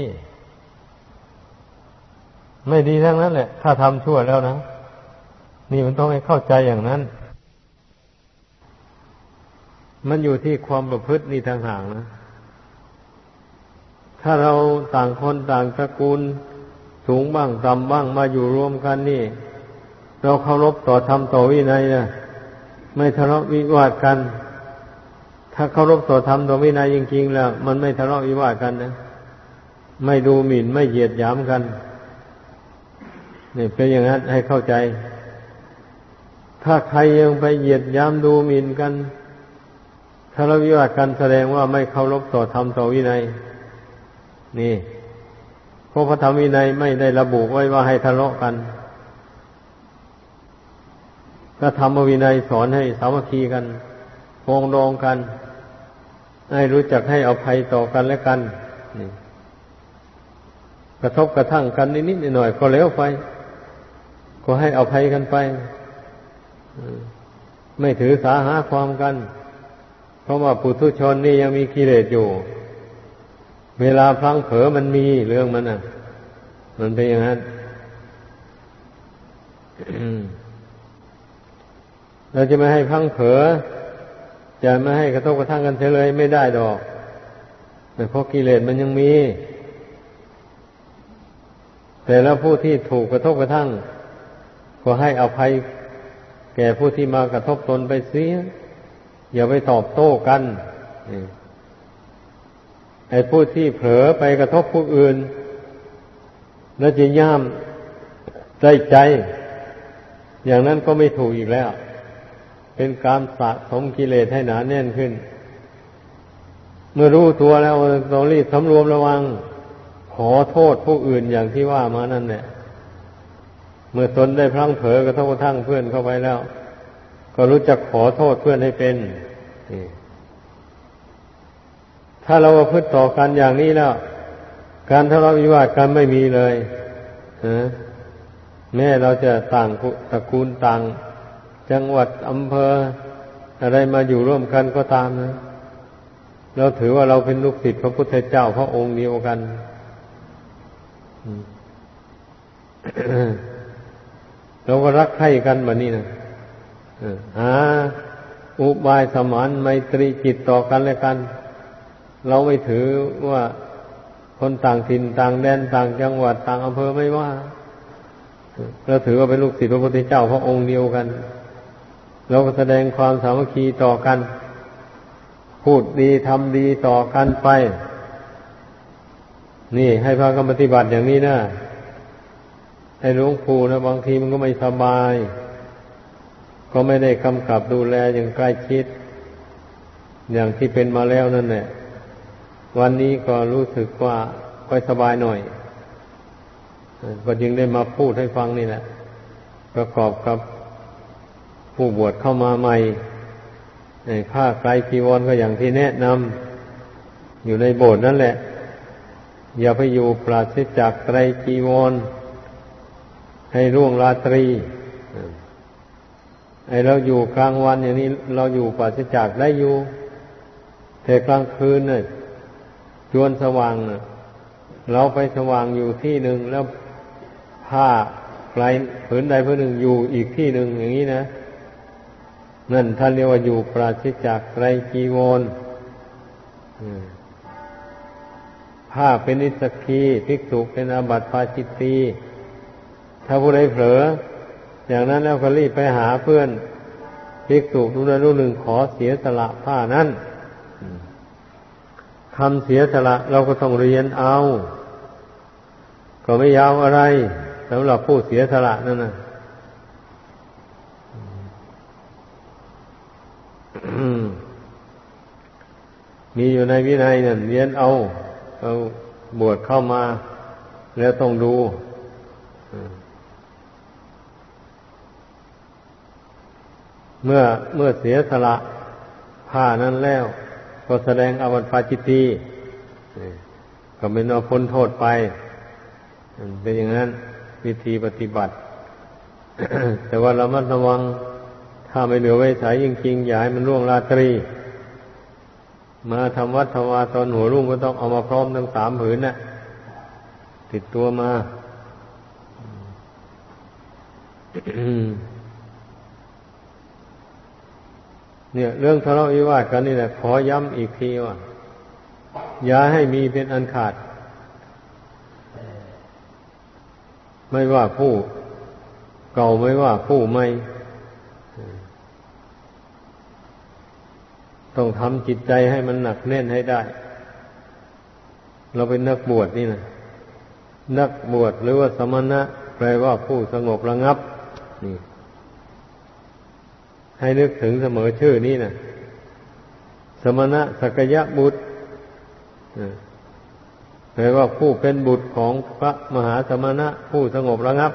ไม่ดีทั้งนั้นแหละ ถ้าทำชั่วแล้วนะ นี่มันต้องให้เข้าใจอย่างนั้น มันอยู่ที่ความประพฤตินี่ทางห่างนะ ถ้าเราต่างคนต่างตระกูลสูงบ้างต่ำบ้างมาอยู่รวมกันนี่ เราเคารพต่อธรรมต่อวินัยนะ ไม่ทะเลาะวิวาทกัน ถ้าเคารพต่อธรรมต่อวินัยจริงๆแล้ว มันไม่ทะเลาะวิวาทกันนะ ไม่ดูหมิ่นไม่เหยียดหยามกันนี่เป็นอย่างนั้นให้เข้าใจ ถ้าใครยังไปเหยียดหยามดูหมิ่นกันทะเลาะวิวาทกันแสดงว่าไม่เคารพต่อธรรมต่อวินัย นี่เพราะพระธรรมวินัยไม่ได้ระบุไว้ว่าให้ทะเลาะกัน พระธรรมวินัยสอนให้สามัคคีกันพงรองกัน ให้รู้จักให้อภัยต่อกันและกันนี่กระทบกระทั่งกันนิดๆหน่อยๆก็แล้วไป ก็ให้อภัยกันไปไม่ถือสาหาความกัน เพราะว่าปุถุชนนี่ยังมีกิเลสอยู่ เวลาพลังเผลอมันมีเรื่องมันอะ มันเป็นอย่างนั้น เราจะไม่ให้พังเผลอจะไม่ให้กระทบกระทั่งกันเฉยไม่ได้ดอกเพราะกิเลสมันยังมี แต่แล้วผู้ที่ถูกกระทบกระทั่งก็ให้อภัยแก่ผู้ที่มากระทบตนไปเสียอย่าไปตอบโต้กันไอ้ผู้ที่เผลอไปกระทบผู้อื่น แล้วจะย่ามใจใจ อย่างนั้นก็ไม่ถูกอีกแล้ว เป็นการสะสมกิเลสให้หนาแน่นขึ้น เมื่อรู้ตัวแล้วต้องรีบสำรวมระวัง ขอโทษผู้อื่นอย่างที่ว่ามานั่นแหละเมื่อตนได้พลังเผลอกระทบกระทั่งเพื่อนเข้าไปแล้ว ก็รู้จักขอโทษเพื่อนให้เป็นถ้าเราพฤติต่อกันอย่างนี้แล้ว การทะเลาะวิวาทกันไม่มีเลยแม้เราจะต่างตระกูลต่าง จังหวัดอำเภอ อะไรมาอยู่ร่วมกันก็ตามนะ เราถือว่าเราเป็นลูกศิษย์พระพุทธเจ้าพระองค์เดียวกันเราก็รักใคร่กันแบบนี้นะหาอุบายสมานไมตรีจิตต่อกันและกัน เราไม่ถือว่าคนต่างถิ่นต่างแดนต่างจังหวัดต่างอำเภอไม่ว่าเราถือว่าเป็นลูกศิษย์พระพุทธเจ้าพระองค์เดียวกัน เราก็แสดงความสามัคคีต่อกัน พูดดีทำดีต่อกันไป นี่ให้พากันปฏิบัติอย่างนี้นะให้หลวงปู่นะบางทีมันก็ไม่สบาย ก็ไม่ได้กำกับดูแลอย่างใกล้ชิด อย่างที่เป็นมาแล้วนั่นแหละวันนี้ก็รู้สึกว่าค่อยสบายหน่อย ก็จึงได้มาพูดให้ฟังนี่แหละประกอบกับ ผู้บวชเข้ามาใหม่ในผ้าไกลจีวรก็อย่างที่แนะนำอยู่ในโบสถ์นั่นแหละ อย่าไปอยู่ปราศจากไตรจีวร ให้ร่วงราตรีไอเราอยู่กลางวันอย่างนี้เราอยู่ปราศจากได้อยู่แต่กลางคืนเนี่ยจวนสว่างเราไปสว่างอยู่ที่หนึ่งแล้วผ้าไกลผืนใดผืนหนึ่งอยู่อีกที่หนึ่งอย่างนี้นะ นั่นท่านเรียกว่าอยู่ปราศจากไตรกีวรผ้าเป็นนิสกีภิกษุเป็นอาบัติปาจิตตีถ้าผู้ใดเผลอ อย่างนั้นแล้วก็รีบไปหาเพื่อนภิกษุรูนรูนหนึ่งขอเสียสละผ้านั้นทำเสียสละเราก็ต้องเรียนเอา ก็ไม่ยาวอะไรสำหรับผู้เสียสละนั่นนะ มีอยู่ในวินัยเนั่นเรียนเอา เอาบวชเข้ามา แล้วต้องดูเมื่อเมื่อเสียสละผ้านั้นแล้ว ก็แสดงอวัตปาจิตตีก็เป็นเอาพ้นโทษไปเป็นอย่างนั้น วิธีปฏิบัติ แต่ว่าเรามัดระวัง ถ้าไม่เหลือไว้สายจริงๆอย่าให้มันล่วงราตรี มาทำวัดทวาตอนหัวรุ่งก็ต้องเอามาพร้อมทั้งสามผืนนะ่ะ ติดตัวมาเนี่ย เรื่องทะเลาะวิวาทกันนี่แหละขอย้ำอีกทีว่าอย่าให้มีเป็นอันขาด ไม่ว่าผู้เก่าไม่ว่าผู้ใหม่ ต้องทำจิตใจให้มันหนักแน่นให้ได้ เราเป็นนักบวชนี่นะนักบวชหรือว่าสมณะแปลว่าผู้สงบระงับ นี่ ให้นึกถึงเสมอชื่อนี้นะสมณะสกยะบุตรแปลว่าผู้เป็นบุตรของพระมหาสมณะผู้สงบระงับ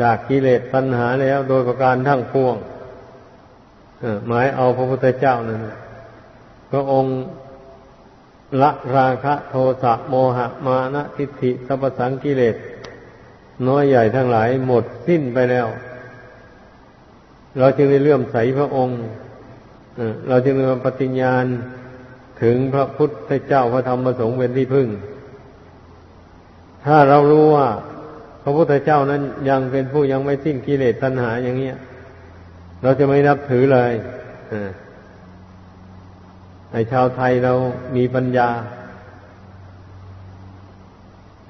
จากกิเลสตัณหาแล้วโดยประการทั้งปวง หมายเอาพระพุทธเจ้านั่นพระองค์ละราคะโทสะโมหะมานะทิฏฐิสัพสังกิเลส น้อยใหญ่ทั้งหลายหมดสิ้นไปแล้ว เราจึงได้เลื่อมใสพระองค์เราจึงได้ปฏิญญาณถึงพระพุทธเจ้าพระธรรมพระสงฆ์เป็นที่พึ่ง ถ้าเรารู้ว่า พระพุทธเจ้านั้นยังเป็นผู้ยังไม่สิ้นกิเลสตัณหาอย่างเนี้ย เราจะไม่นับถือเลยไอ้ชาวไทยเรามีปัญญา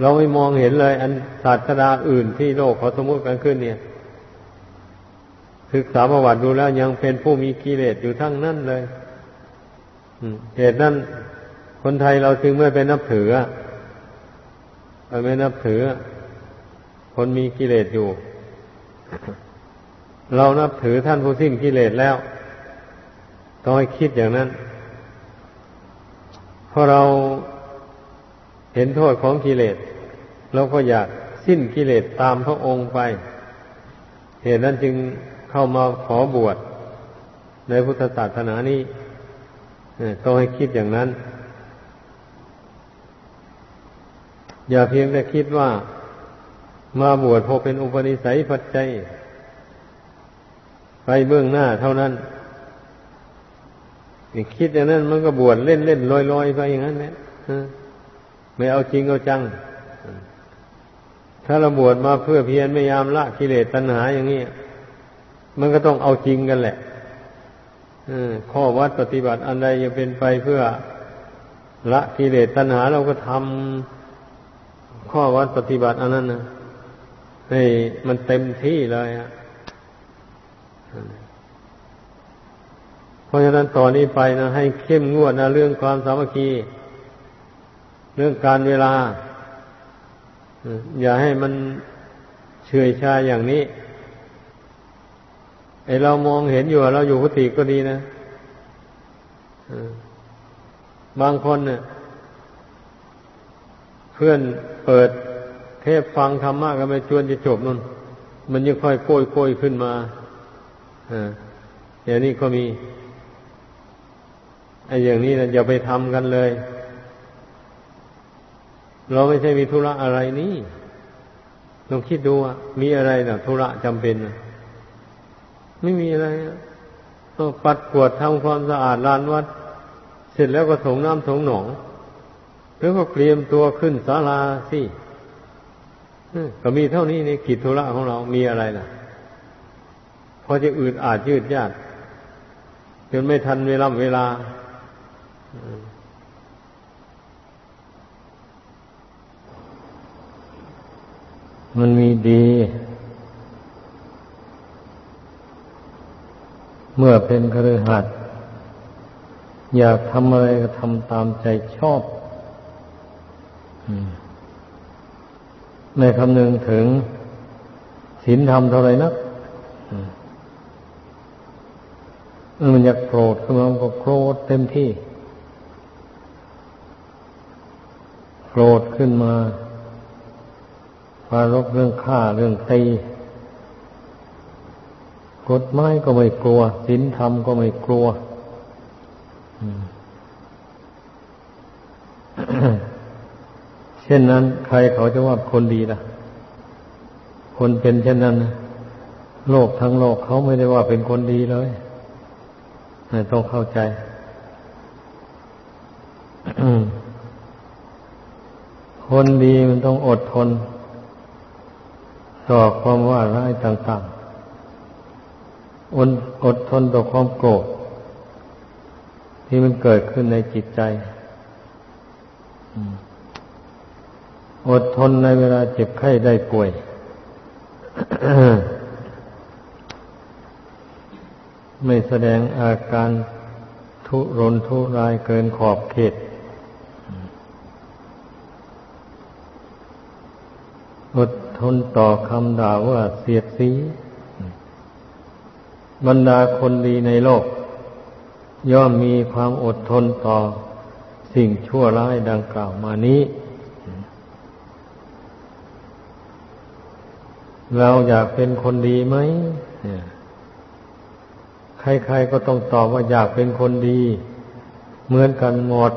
เราไม่มองเห็นเลย อันศาสดาอื่นที่โลกเขาสมมติกันขึ้นเนี่ยศึกษาประวัติดูแล้วยังเป็นผู้มีกิเลสอยู่ทั้งนั้นเลยเหตุนั้นคนไทยเราจึงไม่ไปนับถือไปไม่นับถือ คนมีกิเลสอยู่ เรานับถือท่านผู้สิ้นกิเลสแล้วต้องให้คิดอย่างนั้นพอเราเห็นโทษของกิเลสเราก็อยากสิ้นกิเลสตามพระองค์ไป เหตุนั้นจึงเข้ามาขอบวชในพุทธศาสนานี้ต้องให้คิดอย่างนั้น อย่าเพียงแต่คิดว่ามาบวชพอเป็นอุปนิสัยปัจจัย ไปเบื้องหน้าเท่านั้นคิดอย่างนั้นมันก็บวชเล่นเล่นลอยลอยไปอย่างนั้นเนี่ยไม่เอาจริงเอาจัง ถ้าเราบวชมาเพื่อเพียรไม่ยามละกิเลสตัณหาอย่างนี้มันก็ต้องเอาจริงกันแหละข้อวัดปฏิบัติอันใดจะเป็นไปเพื่อละกิเลสตัณหาเราก็ทำข้อวัดปฏิบัติอันนั้นนะให้มันเต็มที่เลยอะ เพราะฉะนั้นต่อนนี้ไปนะ ให้เข้มงวดนะเรื่องความสามัคคี เรื่องการเวลา อย่าให้มันเฉยชาอย่างนี้ไอเรามองเห็นอยู่เราอยู่กุฏิก็ดีนะบางคนเนี่ยเพื่อนเปิดเทพฟังธรรมะกันไปชวนจะจบนั่น มันยังค่อยโกยโกยขึ้นมา อย่างนี้ก็มีไอ้อย่างนี้นะอย่าไปทำกันเลย เราไม่ใช่มีธุระอะไรนี่ลองคิดดูอะมีอะไรนะธุระจำเป็นนะไม่มีอะไรต้องปัดกวดทำความสะอาดลานวัด เสร็จแล้วก็ถงน้ำถงหนองแล้วก็เตรียมตัวขึ้นศาลาสิก็มีเท่านี้ในกิจธุระของเรา มีอะไรล่ะ พอจะอืดอาดยืดยาดจนไม่ทันเวลาเวลามันมีดี เมื่อเป็นครือขัดอยากทำอะไรก็ทำตามใจชอบไม่คำนึงถึงศีลธรรมเท่าไรนัก มันอยากโกรธขึ้นมาก็โกรธเต็มที่ โกรธขึ้นมาปารบเรื่องฆ่าเรื่องตีกฎหมายก็ไม่กลัวศีลธรรมก็ไม่กลัวเช่นนั้น ใครเขาจะว่าคนดีล่ะ คนเป็นเช่นนั้นโลกทั้งโลกเขาไม่ได้ว่าเป็นคนดีเลย ต้องเข้าใจคนดีมันต้องอดทนต่อความว่าร้ายต่างๆอดอดทนต่อความโกรธที่มันเกิดขึ้นในจิตใจ อดทนในเวลาเจ็บไข้ได้ป่วย ไม่แสดงอาการทุรนทุรายเกินขอบเขตอดทนต่อคำด่าว่าเสียดสีบรรดาคนดีในโลก ย่อมมีความอดทนต่อสิ่งชั่วร้ายดังกล่าวมานี้ เราอยากเป็นคนดีไหม ใครๆก็ต้องตอบว่าอยากเป็นคนดี เหมือนกันหมด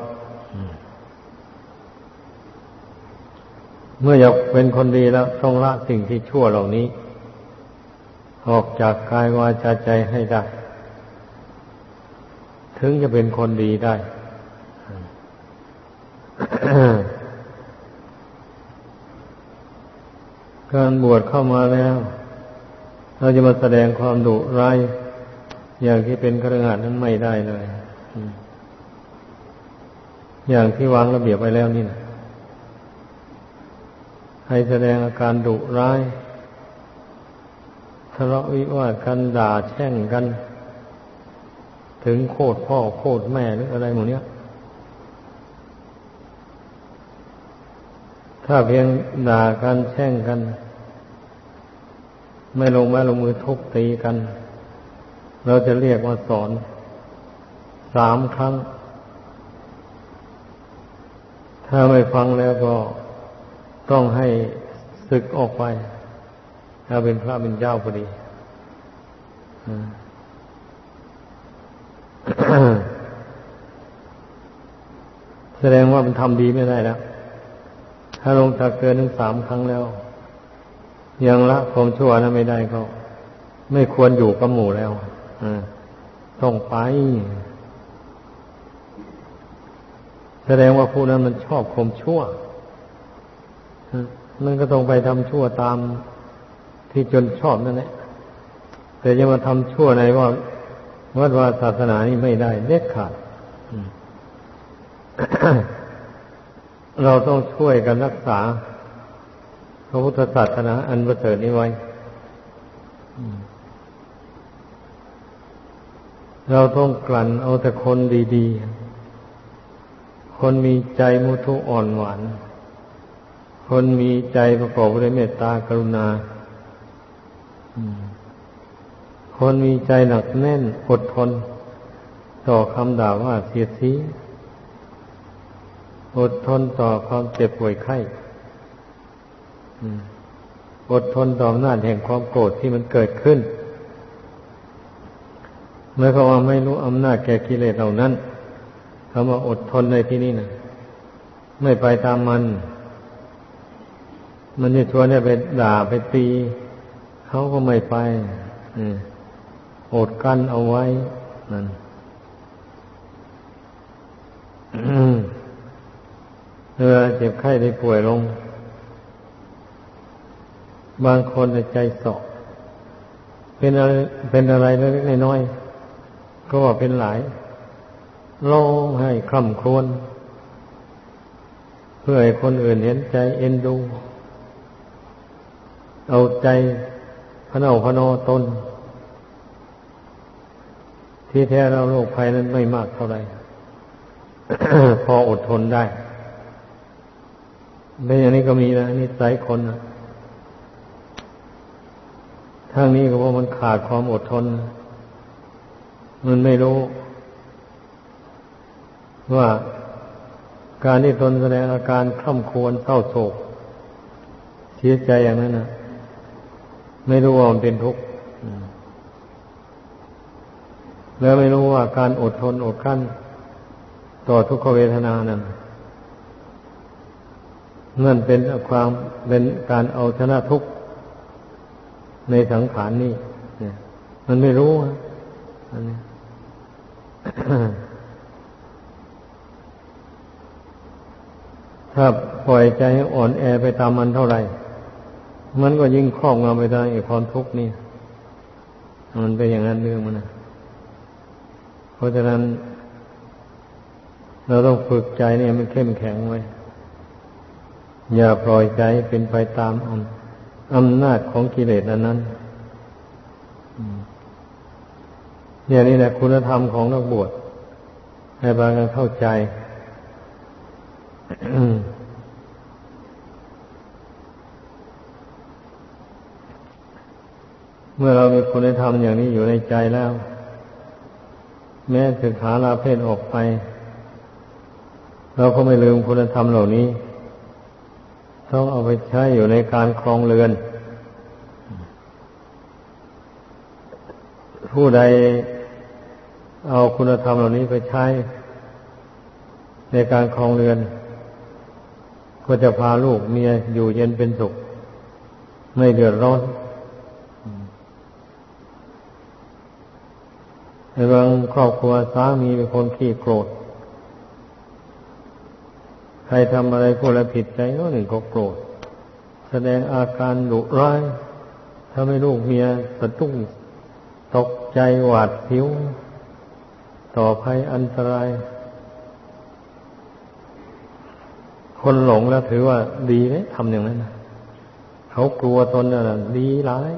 เมื่ออยากเป็นคนดีแล้วต้องละสิ่งที่ชั่วเหล่านี้ ออกจากกายวาจาใจให้ได้ ถึงจะเป็นคนดีได้การบวชเข้ามาแล้ว เราจะมาแสดงความดุร้าย อย่างที่เป็นกระหัสนั้นไม่ได้เลยอย่างที่วางระเบียบไว้แล้วนี่นะให้แสดงอาการดุร้ายทะเลาะวิวาทกันด่าแช่งกัน ถึงโคตรพ่อโคตรแม่หรืออะไรหมดเนี้ย ถ้าเพียงด่ากันแช่งกัน ไม่ลงไม้ลงมือทุบตีกัน เราจะเรียกว่าสอนสามครั้ง ถ้าไม่ฟังแล้วก็ต้องให้ศึกออกไป ถ้าเป็นพระเป็นเจ้าพอดีแสดงว่ามันทำดีไม่ได้แล้ว ถ้าลงถักเกินถึงสามครั้งแล้ว ยังละความชั่วนั้นไม่ได้เขาไม่ควรอยู่กับหมู่แล้ว ต้องไป แสดงว่าผู้นั้นมันชอบความชั่วมันก็ต้องไปทำชั่วตามที่จนชอบนั่นแหละแต่จะมาทำชั่วในว่าวัดวาศาสนานี้ไม่ได้เด็ดขาดเราต้องช่วยกันรักษาพระพุทธศาสนาอันประเสริฐนี้ไว้ เราต้องกลั่นเอาแต่คนดีๆ คนมีใจมุทุอ่อนหวาน คนมีใจประกอบด้วยเมตตากรุณา คนมีใจหนักแน่นอดทน ต่อคำด่าว่าเสียสีอดทนต่อความเจ็บป่วยไข้อดทนต่ออำนาจแห่งความโกรธที่มันเกิดขึ้น เมื่อเขาว่าไม่รู้อำนาจแก่กิเลสเหล่านั้นคำว่าอดทนในที่นี้นะไม่ไปตามมัน มันจะชวนให้ไปด่าไปตีเขาก็ไม่ไปอดกั้นเอาไว้นั่นเออเจ็บไข้ได้ป่วยลง บางคนใจสอบเป็นอะไรเป็นอะไรเล็กๆน้อยๆ ก็ว่าเป็นหลายร้องให้คร่ำครวญเพื่อให้คนอื่นเห็นใจเอ็นดู เอาใจพระเนาพระนอตน ที่แท้เราโรคภัยนั้นไม่มากเท่าไหร่พออดทนได้เป็นอย่างนี้ก็มีนะนี่สายคนนะทางนี้ก็เพราะมันขาดความอดทน มันไม่รู้ ว่าการที่ทนแสดงอาการคร่ำครวญเศร้าโศก เสียใจอย่างนั้นนะไม่รู้ว่ามันเป็นทุกข์ แล้วไม่รู้ว่าการอดทนอดกั้น ต่อทุกขเวทนานั้นนั่นเป็นความเป็นการเอาชนะทุกข์ในสังขารนี่มันไม่รู้อันนี้ ถ้าปล่อยใจอ่อนแอไปตามมันเท่าไหร่ มันก็ยิ่งครอบงำไปทางไอ้ความทุกข์นี่ มันเป็นอย่างนั้นเรื่องมันนะเพราะฉะนั้น เราต้องฝึกใจเนี่ยมันเข้มแข็งไว้ อย่าปล่อยใจเป็นไปตามอำนาจของกิเลสนั้นนั้น เนี่ยนี่แหละคุณธรรมของนักบวชให้บางกันเข้าใจเมื่อเรามีคุณธรรมอย่างนี้อยู่ในใจแล้ว แม้ถึงขาลาเพศออกไป เราก็ไม่ลืมคุณธรรมเหล่านี้ ต้องเอาไปใช้อยู่ในการครองเรือน ผู้ใดเอาคุณธรรมเหล่านี้ไปใช้ ในการครองเรือน ก็จะพาลูกเมียอยู่เย็นเป็นสุข ไม่เดือดร้อนในบางครอบครัวสามีเป็นคนขี้โกรธ ใครทำอะไรพูดอะไรผิดใจก็หนึ่งก็โกรธ แสดงอาการดุร้ายทำให้ลูกเมียสะตุ้ง ตกใจหวาดผิว ต่อภัยอันตราย คนหลงแล้วถือว่าดีเลยทำอย่างนั้นนะเขากลัวตนน่ะดีร้าย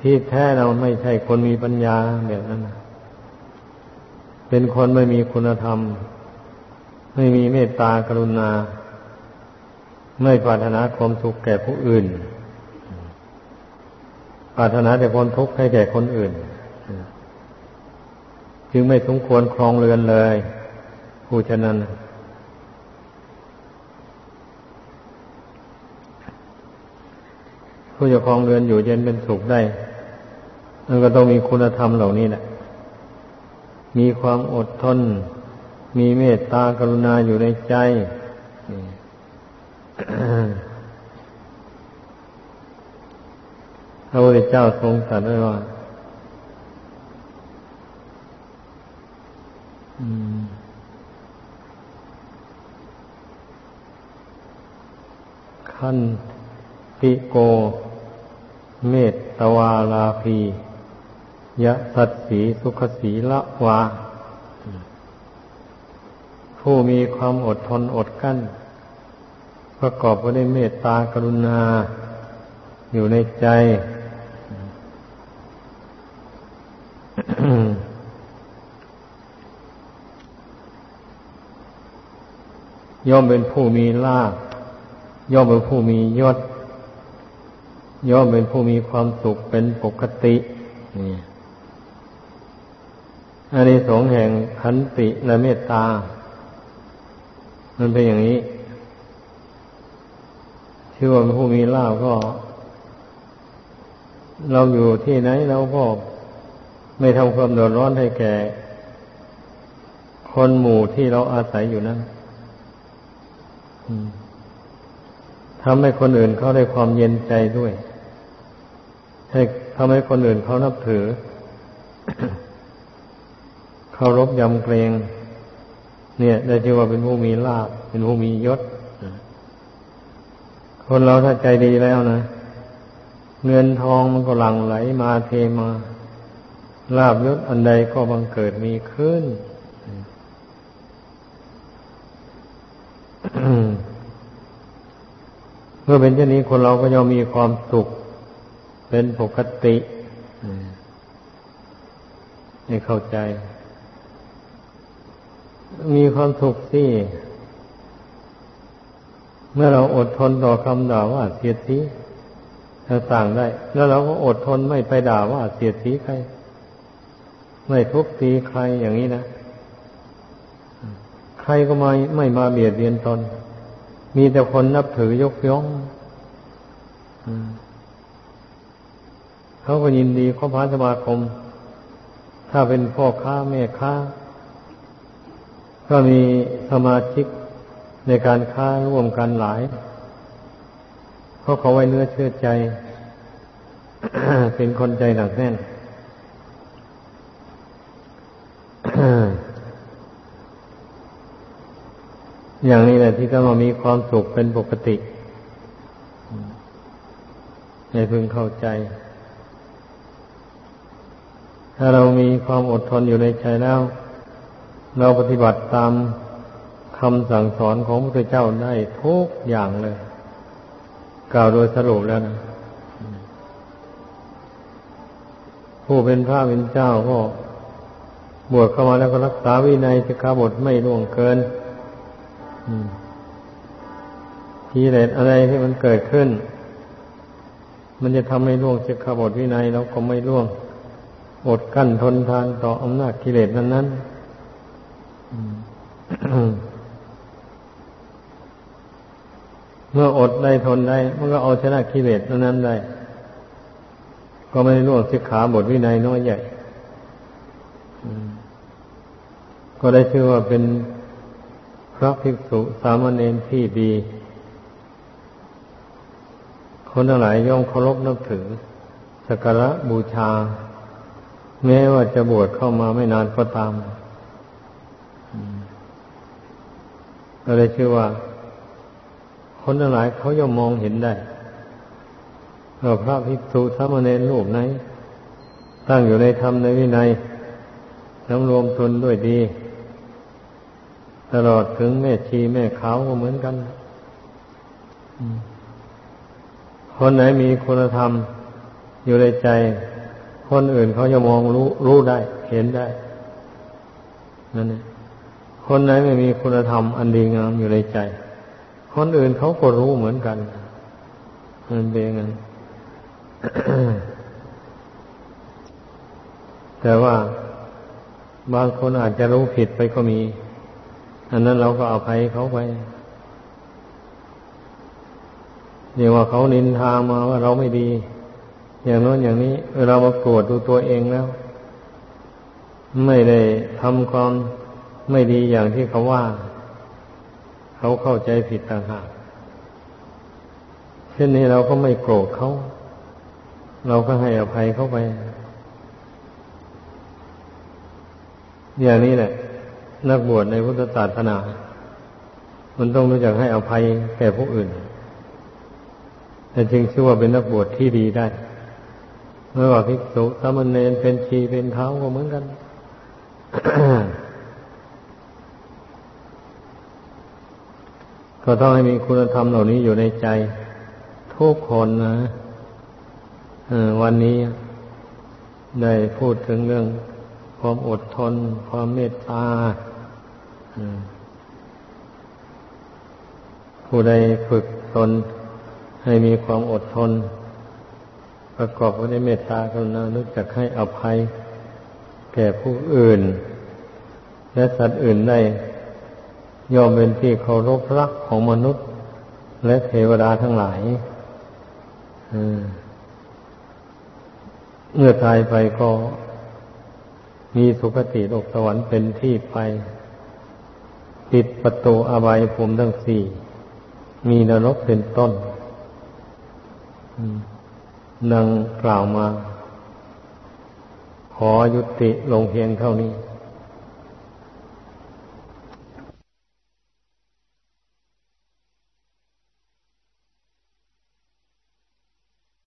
ที่แท้เราไม่ใช่คนมีปัญญาแบบนั้นนะเป็นคนไม่มีคุณธรรม ไม่มีเมตตากรุณา ไม่ปรารถนาความสุขแก่ผู้อื่น ปรารถนาแต่ความทุกข์ให้แก่คนอื่น จึงไม่สมควรครองเรือนเลย ผู้ฉะนั้นผู้จะครองเรือนอยู่เย็นเป็นสุขได้มันก็ต้องมีคุณธรรมเหล่านี้แหละ มีความอดทน มีเมตตากรุณาอยู่ในใจ พ ระพุทธเจ้าทรงตรัสไว้ว่าขั้นปิโก เมตตวาลาภียะสัตสีสุขสีละวา ผู้มีความอดทนอดกั้น ประกอบไปด้วยเมตตากรุณา อยู่ในใจ ย่อมเป็นผู้มีลาภย่อมเป็นผู้มียศ ย่อมเป็นผู้มีความสุขเป็นปกตินี่อันนี้สงแห่งขันติและเมตตา มันเป็นอย่างนี้ชื่อว่าผู้มีลาภก็ เราอยู่ที่ไหนเราก็ไม่ทำความเดือดร้อนให้แก่ คนหมู่ที่เราอาศัยอยู่นั้น ทำให้คนอื่นเขาได้ความเย็นใจด้วย ให้ทำให้คนอื่นเขานับถือเคารพยำเกรง เนี่ย ได้ชื่อว่าเป็นผู้มีลาภเป็นผู้มียศคนเราถ้าใจดีแล้วนะเงินทองมันก็หลั่งไหลมาเทมาลาบยศอันใดก็บังเกิดมีขึ้น เมื่อเป็นเช่นนี้คนเราก็ย่อมมีความสุขเป็นปกติให้เข้าใจ มีความสุขที่เมื่อเราอดทนต่อคำด่าว่าเสียดสีต่างได้ แล้วเราก็อดทนไม่ไปด่าว่าเสียดสีใคร ไม่ทุบตีใครอย่างนี้นะ ใครก็ไม่ไม่มาเบียดเบียนตน มีแต่คนนับถือยกย่องเขาก็ยินดีข้อพาสมาคม ถ้าเป็นพ่อค้าแม่ค้า ก็มีสมาชิกในการค้าร่วมกันหลาย เพราะเขาไว้เนื้อเชื่อใจ เป็นคนใจหนักแน่น อย่างนี้แหละที่ก็มามีความสุขเป็นปกติให้พึงเข้าใจ ถ้าเรามีความอดทนอยู่ในใจแล้ว เราปฏิบัติตามคำสั่งสอนของพระพุทธเจ้าได้ทุกอย่างเลย กล่าวโดยสรุปแล้วนะ ผู้เป็นพระเป็นเจ้าก็บวชเข้ามาแล้วก็รักษาวินัยสิกขาบทไม่ล่วงเกิน ทีเรศอะไรที่มันเกิดขึ้น มันจะทำให้ล่วงสิกขาบทวินัยเราก็ไม่ล่วง อดกั้นทนทานต่ออำนาจกิเลสนั้นนั้นเมื่ออดได้ทนได้ มันก็เอาชนะกิเลสนั้นนั้นได้ ก็ไม่ล่วงสิกขาบทวินัยน้อยใหญ่ก็ได้ชื่อว่าเป็น พระภิกษุสามเณรที่ดี คนทั้งหลายย่อมเคารพนับถือสักการะบูชา แม้ว่าจะบวชเข้ามาไม่นานก็ตามก็เลยชื่อว่า คนทั้งหลายเขาย่อมมองเห็นได้ว่าพระภิกษุสามเณรรูปไหนตั้งอยู่ในธรรมในวินัยน้ำรวมตนด้วยดี ตลอดถึงแม่ชีแม่ขาวก็เหมือนกันคนไหนมีคุณธรรมอยู่ในใจ คนอื่นเขาจะมองรู้รู้ได้ เห็นได้นั่นเองคนไหนไม่มีคุณธรรมอันดีงามอยู่ในใจ คนอื่นเขาก็รู้เหมือนกันมันเป็นงั้นแต่ว่าบางคนอาจจะรู้ผิดไปก็มี อันนั้นเราก็อภัยเขาไปเรียกว่าเขานินทามาว่าเราไม่ดี อย่างโน้นอย่างนี้เรามาตรวจดูตัวเองแล้ว ไม่ได้ทำความไม่ดีอย่างที่เขาว่า เขาเข้าใจผิดต่างหากเช่นนี้เราก็ไม่โกรธเขา เราก็ให้อภัยเขาไป อย่างนี้แหละ นักบวชในพุทธศาสนา มันต้องรู้จักให้อภัยแก่ผู้อื่นแต่จึงชื่อว่าเป็นนักบวชที่ดีได้ไม่ว่าภิกษุสามเณรเป็นชีเป็นเท้าก็เหมือนกันก็ต้องให้มีคุณธรรมเหล่านี้อยู่ในใจทุกคนนะวันนี้ได้พูดถึงเรื่องความอดทน ความเมตตา ผู้ใดฝึกตนให้มีความอดทน ประกอบไว้ในเมตตากรุณานึกจักให้อภัย แก่ผู้อื่น และสัตว์อื่นได้ยอมเป็นที่เคารพรักของมนุษย์ และเทวดาทั้งหลายเมื่อตายไปก็มีสุคติโลกสวรรค์เป็นที่ไป ปิดประตูอบายภูมิทั้งสี่ มีนรกเป็นต้นนังกล่าวมา ขอยุติลงเพียงเท่านี้